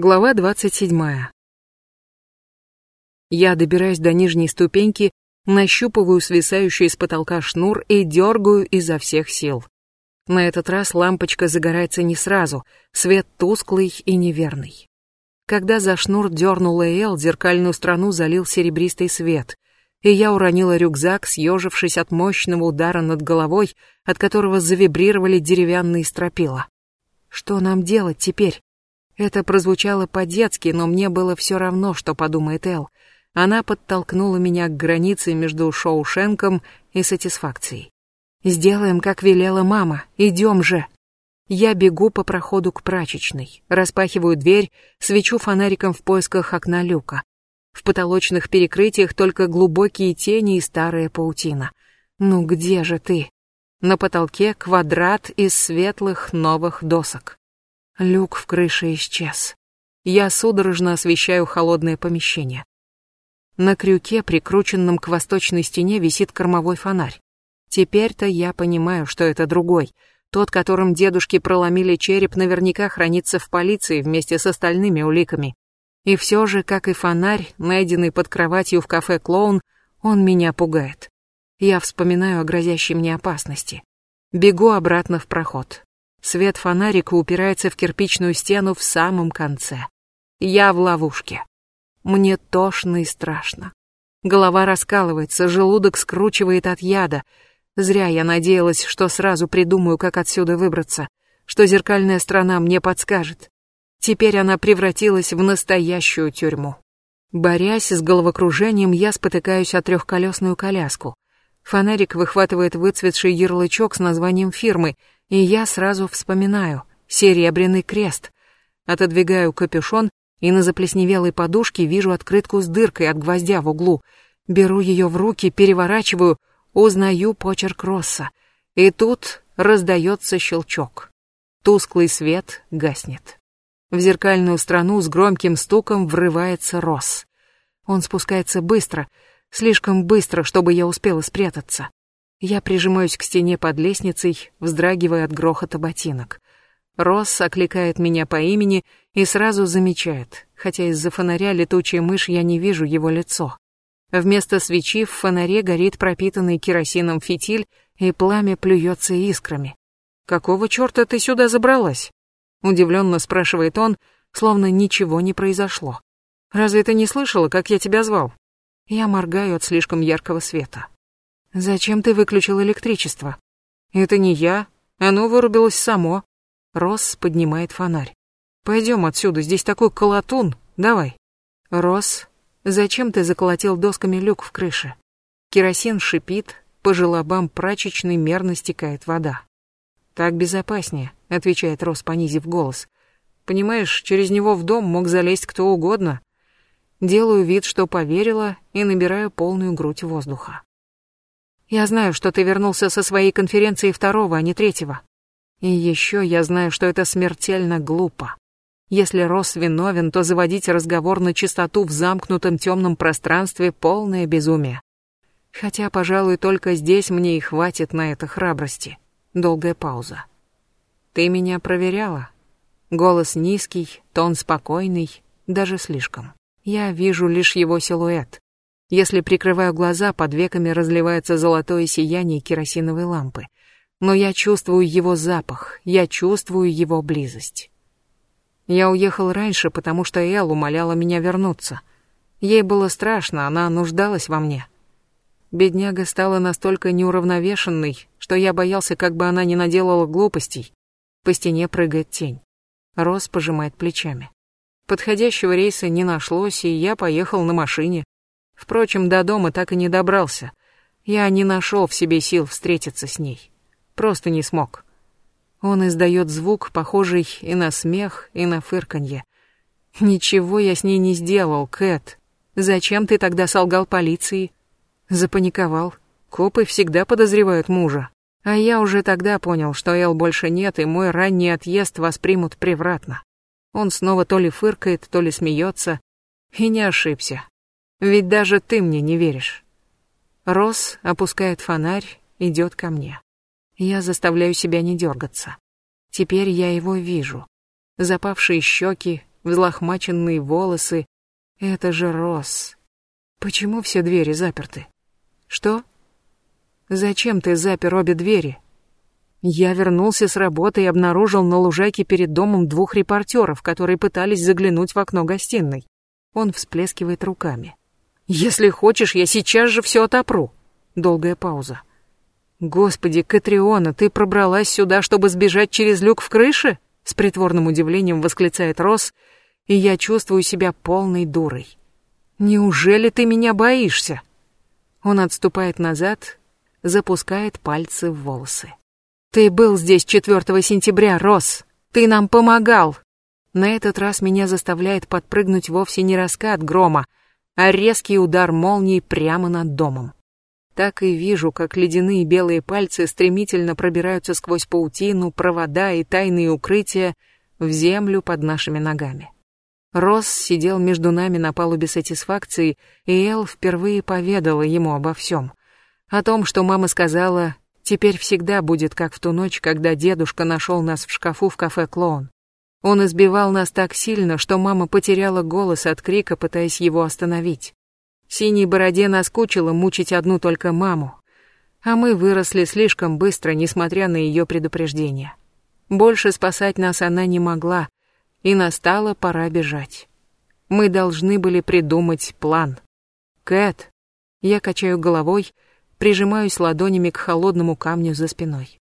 Глава 27. Я добираюсь до нижней ступеньки, нащупываю свисающий с потолка шнур и дергаю изо всех сил. На этот раз лампочка загорается не сразу, свет тусклый и неверный. Когда за шнур дернула Эл, зеркальную страну залил серебристый свет, и я уронила рюкзак, съежившись от мощного удара над головой, от которого завибрировали деревянные стропила. Что нам делать теперь? Это прозвучало по-детски, но мне было все равно, что подумает Эл. Она подтолкнула меня к границе между Шоушенком и сатисфакцией. «Сделаем, как велела мама. Идем же!» Я бегу по проходу к прачечной, распахиваю дверь, свечу фонариком в поисках окна люка. В потолочных перекрытиях только глубокие тени и старая паутина. «Ну где же ты?» На потолке квадрат из светлых новых досок. Люк в крыше исчез. Я судорожно освещаю холодное помещение. На крюке, прикрученном к восточной стене, висит кормовой фонарь. Теперь-то я понимаю, что это другой. Тот, которым дедушки проломили череп, наверняка хранится в полиции вместе с остальными уликами. И все же, как и фонарь, найденный под кроватью в кафе «Клоун», он меня пугает. Я вспоминаю о грозящей мне опасности. Бегу обратно в проход. Свет фонарика упирается в кирпичную стену в самом конце. Я в ловушке. Мне тошно и страшно. Голова раскалывается, желудок скручивает от яда. Зря я надеялась, что сразу придумаю, как отсюда выбраться, что зеркальная страна мне подскажет. Теперь она превратилась в настоящую тюрьму. Борясь с головокружением, я спотыкаюсь о трехколесную коляску. Фонарик выхватывает выцветший ярлычок с названием фирмы — и я сразу вспоминаю серебряный крест. Отодвигаю капюшон и на заплесневелой подушке вижу открытку с дыркой от гвоздя в углу. Беру ее в руки, переворачиваю, узнаю почерк Росса. И тут раздается щелчок. Тусклый свет гаснет. В зеркальную страну с громким стуком врывается Росс. Он спускается быстро, слишком быстро, чтобы я успела спрятаться. Я прижимаюсь к стене под лестницей, вздрагивая от грохота ботинок. Росс окликает меня по имени и сразу замечает, хотя из-за фонаря летучая мышь я не вижу его лицо. Вместо свечи в фонаре горит пропитанный керосином фитиль, и пламя плюется искрами. «Какого черта ты сюда забралась?» Удивленно спрашивает он, словно ничего не произошло. «Разве ты не слышала, как я тебя звал?» Я моргаю от слишком яркого света. Зачем ты выключил электричество? Это не я. Оно вырубилось само. Росс поднимает фонарь. Пойдем отсюда, здесь такой колотун. Давай. Росс, зачем ты заколотил досками люк в крыше? Керосин шипит, по желобам прачечной мерно стекает вода. Так безопаснее, отвечает Росс, понизив голос. Понимаешь, через него в дом мог залезть кто угодно. Делаю вид, что поверила, и набираю полную грудь воздуха. Я знаю, что ты вернулся со своей конференции второго, а не третьего. И еще я знаю, что это смертельно глупо. Если Росс виновен, то заводить разговор на чистоту в замкнутом темном пространстве — полное безумие. Хотя, пожалуй, только здесь мне и хватит на это храбрости. Долгая пауза. Ты меня проверяла? Голос низкий, тон спокойный, даже слишком. Я вижу лишь его силуэт. Если прикрываю глаза, под веками разливается золотое сияние керосиновой лампы. Но я чувствую его запах, я чувствую его близость. Я уехал раньше, потому что Эл умоляла меня вернуться. Ей было страшно, она нуждалась во мне. Бедняга стала настолько неуравновешенной, что я боялся, как бы она не наделала глупостей. По стене прыгает тень. Рос пожимает плечами. Подходящего рейса не нашлось, и я поехал на машине. Впрочем, до дома так и не добрался. Я не нашел в себе сил встретиться с ней. Просто не смог. Он издает звук, похожий и на смех, и на фырканье. «Ничего я с ней не сделал, Кэт. Зачем ты тогда солгал полиции?» Запаниковал. Копы всегда подозревают мужа. А я уже тогда понял, что Эл больше нет, и мой ранний отъезд воспримут превратно. Он снова то ли фыркает, то ли смеется. И не ошибся. Ведь даже ты мне не веришь. Рос опускает фонарь, идет ко мне. Я заставляю себя не дергаться. Теперь я его вижу. Запавшие щеки, взлохмаченные волосы. Это же Росс. Почему все двери заперты? Что? Зачем ты запер обе двери? Я вернулся с работы и обнаружил на лужайке перед домом двух репортеров, которые пытались заглянуть в окно гостиной. Он всплескивает руками. Если хочешь, я сейчас же все отопру. Долгая пауза. Господи, Катриона, ты пробралась сюда, чтобы сбежать через люк в крыше? С притворным удивлением восклицает Росс, и я чувствую себя полной дурой. Неужели ты меня боишься? Он отступает назад, запускает пальцы в волосы. Ты был здесь 4 сентября, Росс. Ты нам помогал. На этот раз меня заставляет подпрыгнуть вовсе не раскат грома, а резкий удар молнии прямо над домом. Так и вижу, как ледяные белые пальцы стремительно пробираются сквозь паутину, провода и тайные укрытия в землю под нашими ногами. Росс сидел между нами на палубе сатисфакции, и Эл впервые поведала ему обо всем. О том, что мама сказала, теперь всегда будет как в ту ночь, когда дедушка нашел нас в шкафу в кафе «Клоун». Он избивал нас так сильно, что мама потеряла голос от крика, пытаясь его остановить. Синей бороде наскучило мучить одну только маму, а мы выросли слишком быстро, несмотря на ее предупреждения. Больше спасать нас она не могла, и настала пора бежать. Мы должны были придумать план. Кэт, я качаю головой, прижимаюсь ладонями к холодному камню за спиной.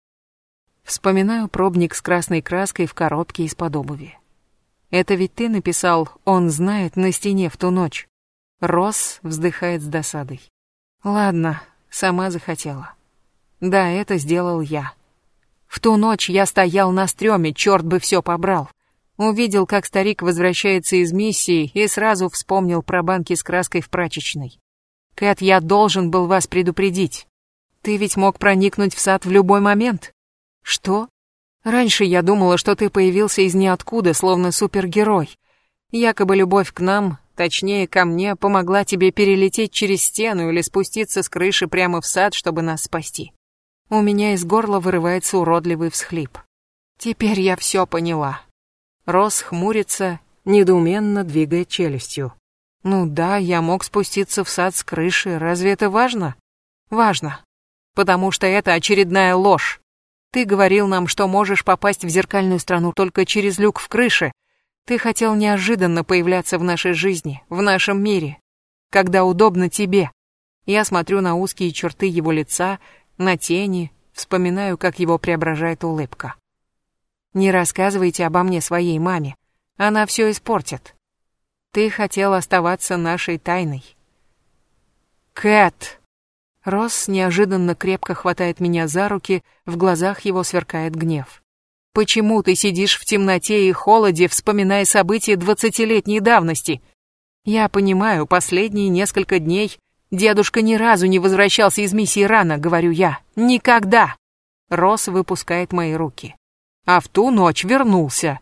Вспоминаю пробник с красной краской в коробке из-под обуви. Это ведь ты написал «Он знает» на стене в ту ночь. Росс вздыхает с досадой. Ладно, сама захотела. Да, это сделал я. В ту ночь я стоял на стреме, черт бы все побрал. Увидел, как старик возвращается из миссии и сразу вспомнил про банки с краской в прачечной. Кэт, я должен был вас предупредить. Ты ведь мог проникнуть в сад в любой момент. Что? Раньше я думала, что ты появился из ниоткуда, словно супергерой. Якобы любовь к нам, точнее ко мне, помогла тебе перелететь через стену или спуститься с крыши прямо в сад, чтобы нас спасти. У меня из горла вырывается уродливый всхлип. Теперь я все поняла. Рос хмурится, недоуменно двигая челюстью. Ну да, я мог спуститься в сад с крыши, разве это важно? Важно. Потому что это очередная ложь. Ты говорил нам, что можешь попасть в зеркальную страну только через люк в крыше. Ты хотел неожиданно появляться в нашей жизни, в нашем мире, когда удобно тебе. Я смотрю на узкие черты его лица, на тени, вспоминаю, как его преображает улыбка. Не рассказывайте обо мне своей маме. Она все испортит. Ты хотел оставаться нашей тайной. Кэт! Росс неожиданно крепко хватает меня за руки, в глазах его сверкает гнев. Почему ты сидишь в темноте и холоде, вспоминая события двадцатилетней давности? Я понимаю, последние несколько дней дедушка ни разу не возвращался из миссии рано, говорю я. Никогда. Росс выпускает мои руки а в ту ночь вернулся.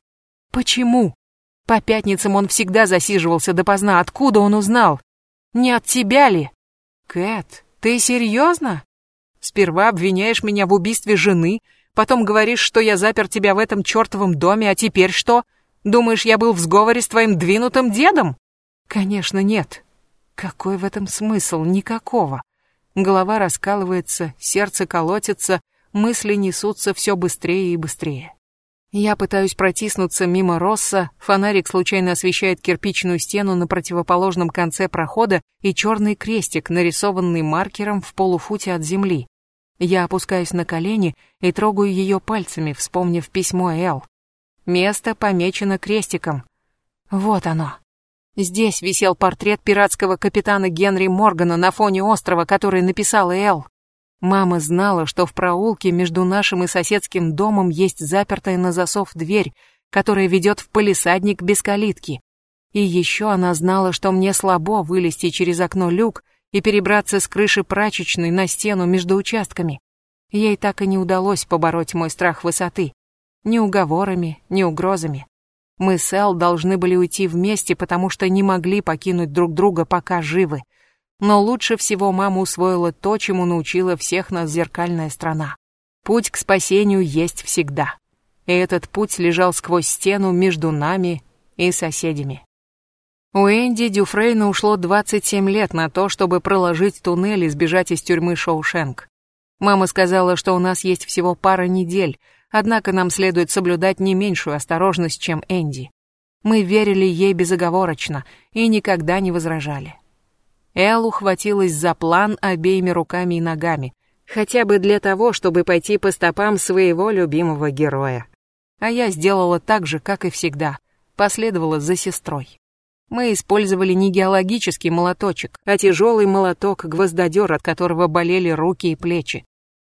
Почему? По пятницам он всегда засиживался допоздна. Откуда он узнал? Не от тебя ли? Кэт, ты серьезно? Сперва обвиняешь меня в убийстве жены, потом говоришь, что я запер тебя в этом чертовом доме, а теперь что? Думаешь, я был в сговоре с твоим двинутым дедом? Конечно, нет. Какой в этом смысл? Никакого. Голова раскалывается, сердце колотится, мысли несутся все быстрее и быстрее. Я пытаюсь протиснуться мимо Росса, фонарик случайно освещает кирпичную стену на противоположном конце прохода и черный крестик, нарисованный маркером в полуфуте от земли. Я опускаюсь на колени и трогаю ее пальцами, вспомнив письмо Эл. Место помечено крестиком. Вот оно. Здесь висел портрет пиратского капитана Генри Моргана на фоне острова, который написала Эл. Мама знала, что в проулке между нашим и соседским домом есть запертая на засов дверь, которая ведет в полисадник без калитки. И еще она знала, что мне слабо вылезти через окно люк и перебраться с крыши прачечной на стену между участками. Ей так и не удалось побороть мой страх высоты. Ни уговорами, ни угрозами. Мы с Эл должны были уйти вместе, потому что не могли покинуть друг друга, пока живы. Но лучше всего мама усвоила то, чему научила всех нас зеркальная страна. Путь к спасению есть всегда. И этот путь лежал сквозь стену между нами и соседями. У Энди Дюфрейна ушло 27 лет на то, чтобы проложить туннель и сбежать из тюрьмы Шоушенк. Мама сказала, что у нас есть всего пара недель, однако нам следует соблюдать не меньшую осторожность, чем Энди. Мы верили ей безоговорочно и никогда не возражали. Эл ухватилась за план обеими руками и ногами, хотя бы для того, чтобы пойти по стопам своего любимого героя. А я сделала так же, как и всегда, последовала за сестрой. Мы использовали не геологический молоточек, а тяжелый молоток-гвоздодер, от которого болели руки и плечи.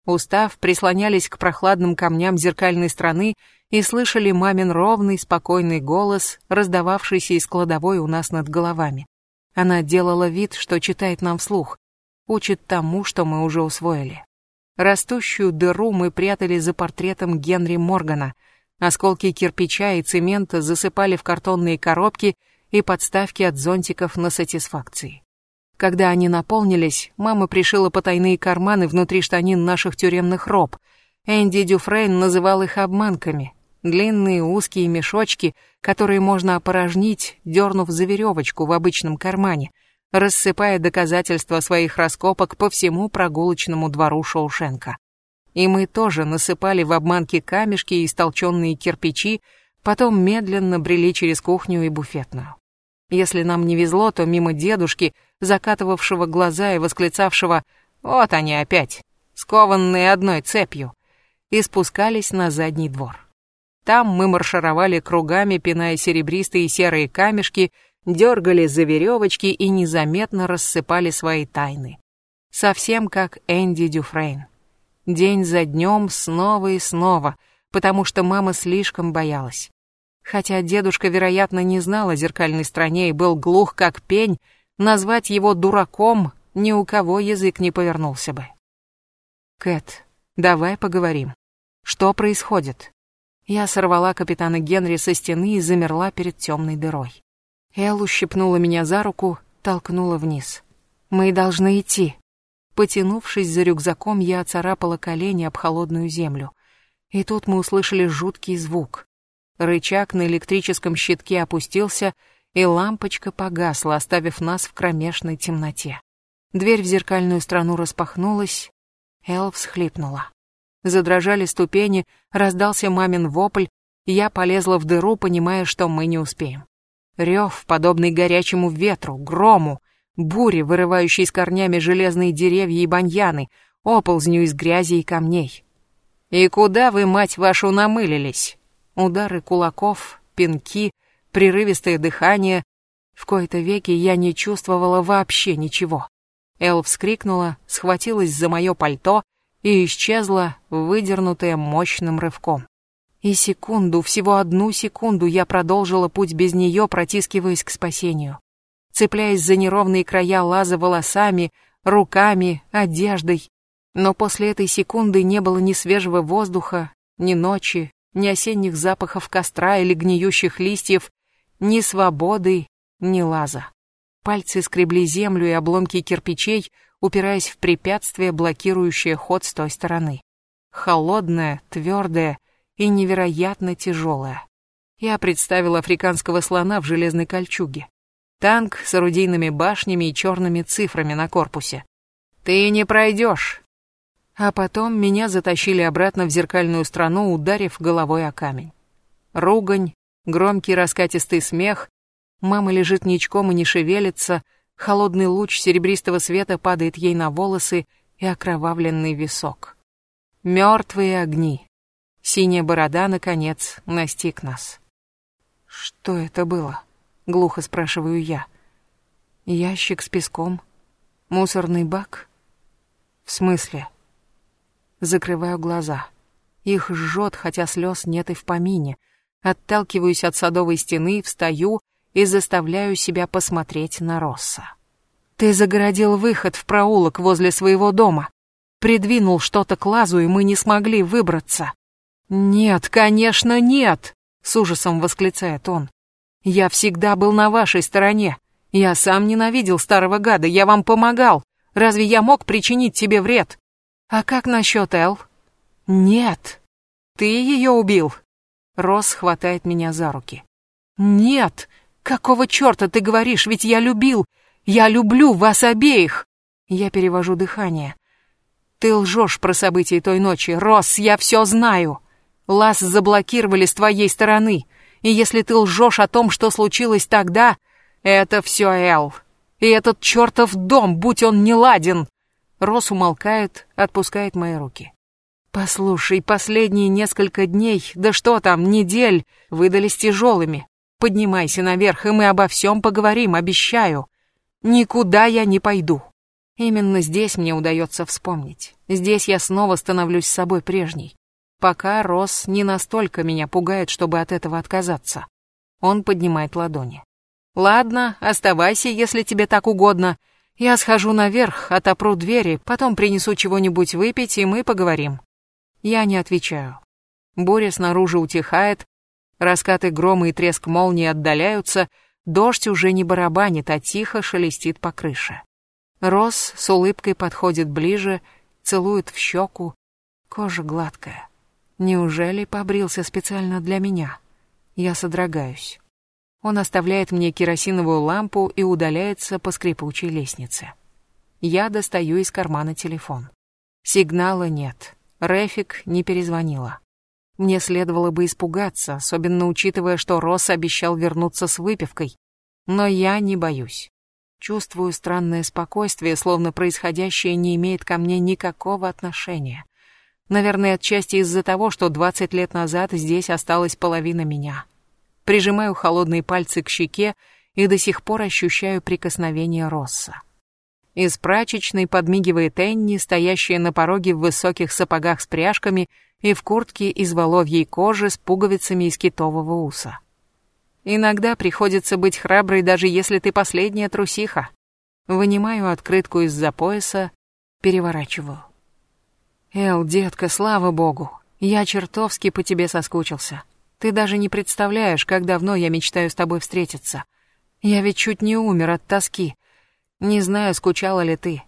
Устав, прислонялись к прохладным камням зеркальной страны и слышали мамин ровный, спокойный голос, раздававшийся из кладовой у нас над головами. Она делала вид, что читает нам вслух, учит тому, что мы уже усвоили. Растущую дыру мы прятали за портретом Генри Моргана. Осколки кирпича и цемента засыпали в картонные коробки и подставки от зонтиков на сатисфакции. Когда они наполнились, мама пришила потайные карманы внутри штанин наших тюремных роб. Энди Дюфрейн называл их обманками. Длинные узкие мешочки, которые можно опорожнить, дернув за веревочку в обычном кармане, рассыпая доказательства своих раскопок по всему прогулочному двору Шоушенка. И мы тоже насыпали в обманки камешки и истолченные кирпичи, потом медленно брели через кухню и буфетную. Если нам не везло, то мимо дедушки, закатывавшего глаза и восклицавшего «Вот они опять, скованные одной цепью», и спускались на задний двор. Там мы маршировали кругами, пиная серебристые и серые камешки, дергали за веревочки и незаметно рассыпали свои тайны. Совсем как Энди Дюфрейн. День за днем, снова и снова, потому что мама слишком боялась. Хотя дедушка, вероятно, не знал о зеркальной стране и был глух как пень, назвать его дураком ни у кого язык не повернулся бы. «Кэт, давай поговорим. Что происходит?» Я сорвала капитана Генри со стены и замерла перед темной дырой. Эл ущипнула меня за руку, толкнула вниз. «Мы должны идти». Потянувшись за рюкзаком, я оцарапала колени об холодную землю. И тут мы услышали жуткий звук. Рычаг на электрическом щитке опустился, и лампочка погасла, оставив нас в кромешной темноте. Дверь в зеркальную страну распахнулась, Эл всхлипнула. Задрожали ступени, раздался мамин вопль, я полезла в дыру, понимая, что мы не успеем. Рев, подобный горячему ветру, грому, буре, вырывающей с корнями железные деревья и баньяны, оползню из грязи и камней. «И куда вы, мать вашу, намылились?» Удары кулаков, пинки, прерывистое дыхание. В кои-то веки я не чувствовала вообще ничего. Эл вскрикнула, схватилась за мое пальто и исчезла, выдернутая мощным рывком. И секунду, всего одну секунду я продолжила путь без нее, протискиваясь к спасению. Цепляясь за неровные края лаза волосами, руками, одеждой. Но после этой секунды не было ни свежего воздуха, ни ночи, ни осенних запахов костра или гниющих листьев, ни свободы, ни лаза. Пальцы скребли землю и обломки кирпичей, упираясь в препятствие, блокирующее ход с той стороны. Холодное, твердое и невероятно тяжелое. Я представил африканского слона в железной кольчуге. Танк с орудийными башнями и черными цифрами на корпусе. «Ты не пройдешь», а потом меня затащили обратно в зеркальную страну, ударив головой о камень. Ругань, громкий раскатистый смех, мама лежит ничком и не шевелится, холодный луч серебристого света падает ей на волосы и окровавленный висок. Мертвые огни. Синяя борода, наконец, настиг нас. «Что это было?» — глухо спрашиваю я. «Ящик с песком? Мусорный бак?» «В смысле?» Закрываю глаза. Их жжет, хотя слез нет и в помине. Отталкиваюсь от садовой стены, встаю и заставляю себя посмотреть на Росса. Ты загородил выход в проулок возле своего дома. Придвинул что-то к лазу, и мы не смогли выбраться. Нет, конечно, нет, с ужасом восклицает он. Я всегда был на вашей стороне. Я сам ненавидел старого гада, я вам помогал. Разве я мог причинить тебе вред? «А как насчет Эл?» «Нет, ты ее убил!» Росс хватает меня за руки. Нет! Какого черта ты говоришь? Ведь я любил! Я люблю вас обеих! Я перевожу дыхание. Ты лжешь про события той ночи. Росс, я все знаю. Лас заблокировали с твоей стороны. И если ты лжешь о том, что случилось тогда, это все Эл. И этот чертов дом, будь он не ладен. Росс умолкает, отпускает мои руки. Послушай, последние несколько дней, да что там, недель, выдались тяжелыми. Поднимайся наверх, и мы обо всем поговорим, обещаю. Никуда я не пойду. Именно здесь мне удается вспомнить. Здесь я снова становлюсь собой прежней. Пока Росс не настолько меня пугает, чтобы от этого отказаться. Он поднимает ладони. Ладно, оставайся, если тебе так угодно. Я схожу наверх, отопру двери, потом принесу чего-нибудь выпить, и мы поговорим. Я не отвечаю. Буря снаружи утихает, раскаты грома и треск молнии отдаляются, дождь уже не барабанит, а тихо шелестит по крыше. Рос с улыбкой подходит ближе, целует в щеку. Кожа гладкая. Неужели побрился специально для меня? Я содрогаюсь. Он оставляет мне керосиновую лампу и удаляется по скрипучей лестнице. Я достаю из кармана телефон. Сигнала нет. Рефик не перезвонила. Мне следовало бы испугаться, особенно учитывая, что Росс обещал вернуться с выпивкой. Но я не боюсь. Чувствую странное спокойствие, словно происходящее не имеет ко мне никакого отношения. Наверное, отчасти из-за того, что 20 лет назад здесь осталась половина меня. Прижимаю холодные пальцы к щеке и до сих пор ощущаю прикосновение Росса. Из прачечной подмигивает Энни, стоящая на пороге в высоких сапогах с пряжками и в куртке из воловьей кожи с пуговицами из китового уса. Иногда приходится быть храброй, даже если ты последняя трусиха. Вынимаю открытку из-за пояса, переворачиваю. Эл, детка, слава богу, я чертовски по тебе соскучился. Ты даже не представляешь, как давно я мечтаю с тобой встретиться. Я ведь чуть не умер от тоски. Не знаю, скучала ли ты.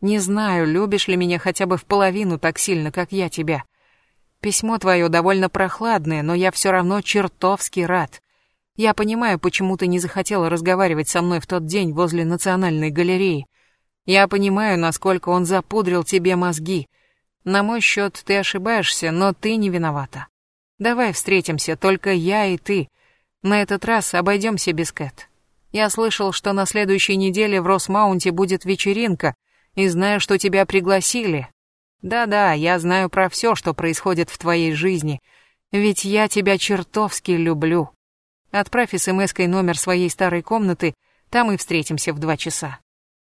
Не знаю, любишь ли меня хотя бы в половину так сильно, как я тебя. Письмо твое довольно прохладное, но я все равно чертовски рад. Я понимаю, почему ты не захотела разговаривать со мной в тот день возле Национальной галереи. Я понимаю, насколько он запудрил тебе мозги. На мой счет ты ошибаешься, но ты не виновата. Давай встретимся, только я и ты. На этот раз обойдемся без Кэт. Я слышал, что на следующей неделе в Росмаунте будет вечеринка, и знаю, что тебя пригласили. Да-да, я знаю про все, что происходит в твоей жизни, ведь я тебя чертовски люблю. Отправь смс-кой номер своей старой комнаты, там и встретимся в два часа.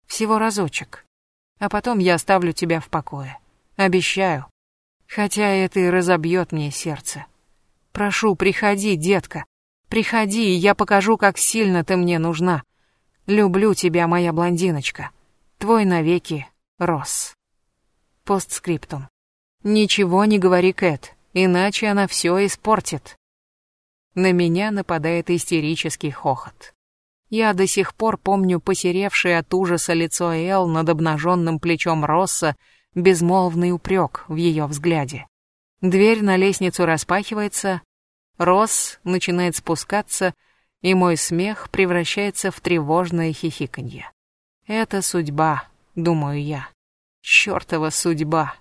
Всего разочек. А потом я оставлю тебя в покое. Обещаю. Хотя это и разобьет мне сердце. Прошу, приходи, детка. Приходи, и я покажу, как сильно ты мне нужна. Люблю тебя, моя блондиночка. Твой навеки, Росс. Постскриптум. Ничего не говори, Кэт, иначе она все испортит. На меня нападает истерический хохот. Я до сих пор помню посеревшее от ужаса лицо Эл над обнаженным плечом Росса, безмолвный упрек в ее взгляде. Дверь на лестницу распахивается, Росс начинает спускаться, и мой смех превращается в тревожное хихиканье. Это судьба, думаю я. Чёртова судьба.